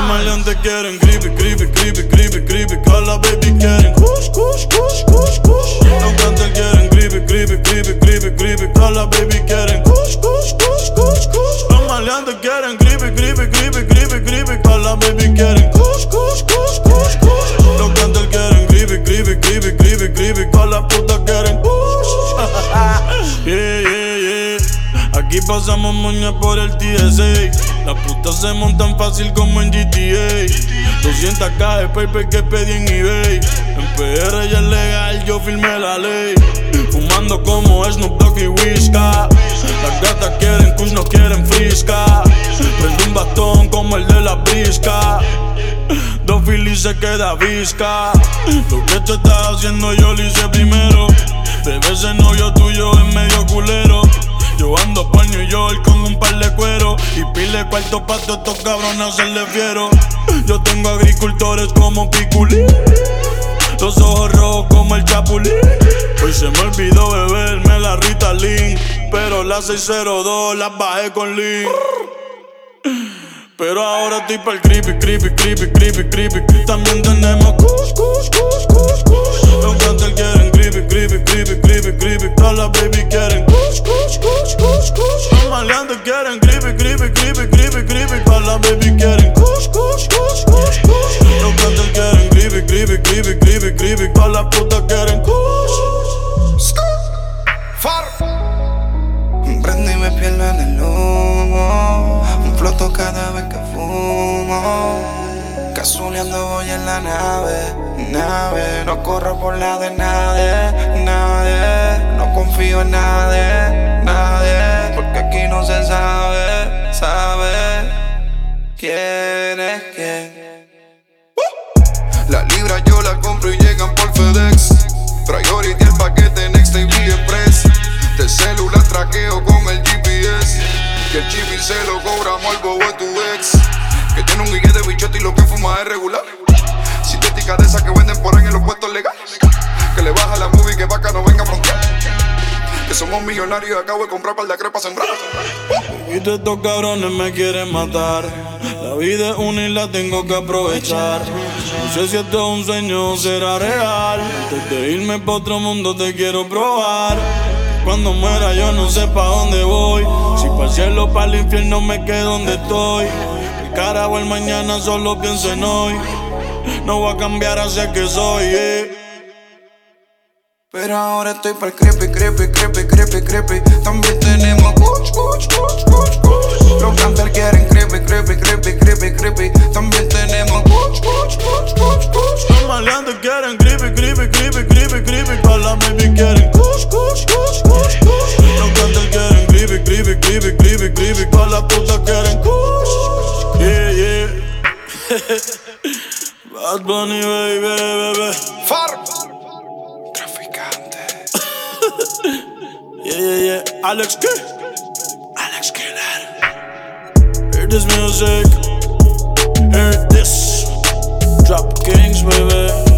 maleantes quieren creepy, creepy, creepy, creepy, creepy. Cala baby quieren kush, kush, kush, kush, kush. Los cantantes quieren creepy, creepy, creepy, creepy, creepy. Cala baby quieren kush, kush, kush, kush, kush. Los maleantes quieren creepy, creepy, creepy. Aquí pasamos moña por el TSA. Las putas se montan fácil como en GTA. 200k de paper que pedí en eBay. En PR ya es legal, yo firmé la ley. Fumando como Snoop Dogg y Whisca. Las gatas quieren kush, no quieren frisca. Prendo un bastón como el de la brisca. Dos Phillies se queda visca. Lo que tú estás haciendo yo lo hice primero. Bebé, ese novio tuyo es medio culero. Cuarto pa' todos estos cabrones se le fiero Yo tengo agricultores como Piculín Los ojos rojos como el Chapulín Hoy se me olvidó beberme la Ritalin Pero la 602 la bajé con Lean pero ahora estoy pa'l creepy, creepy, creepy, creepy, creepy. También tenemos kush, kush, kush, kush, kush. Los cantantes quieren creepy, creepy, creepy, creepy, creepy. Todas las baby quieren Cada vez que fumo. Casuleando voy en la nave, nave. No corro por la de nadie, nadie. No confío en nadie, nadie. Porque aquí no se sabe, sabe quién es quién. La libra yo la compro y llegan por FedEx. Priority el paquete cobramos al bobo tu ex. Que tiene un guille de bichote y lo que fuma es regular. Sintética de esas que venden por ahí en los puestos legales. Que le baja la movie que vaca no venga a frontear. Que somos millonarios y acabo de comprar par de crepa sembrar. Y todos estos cabrones me quieren matar. La vida es una y la tengo que aprovechar. No sé si esto es un sueño o será real. Antes irme pa' otro mundo te quiero probar. Cuando muera yo no sé pa' dónde voy. Para el cielo para el infierno me quedo donde estoy. El cara o el mañana solo pienso en hoy. No voy a cambiar hacia que soy. eh. Pero ahora estoy pa'l creepy, creepy, creepy, creepy, creepy. También tenemos kuch, kuch, kuch, kuch, kuch. Los cantantes quieren creepy, creepy, creepy, creepy, creepy. También tenemos kuch, kuch, kuch, kuch, kuch. Los maleantes quieren putas quieren kush. Yeah, yeah. Bad Bunny, baby. Far. Traficante. Yeah, yeah, yeah. Alex K. Alex Killer. Hear this music. Hear this. Trap Kings, baby.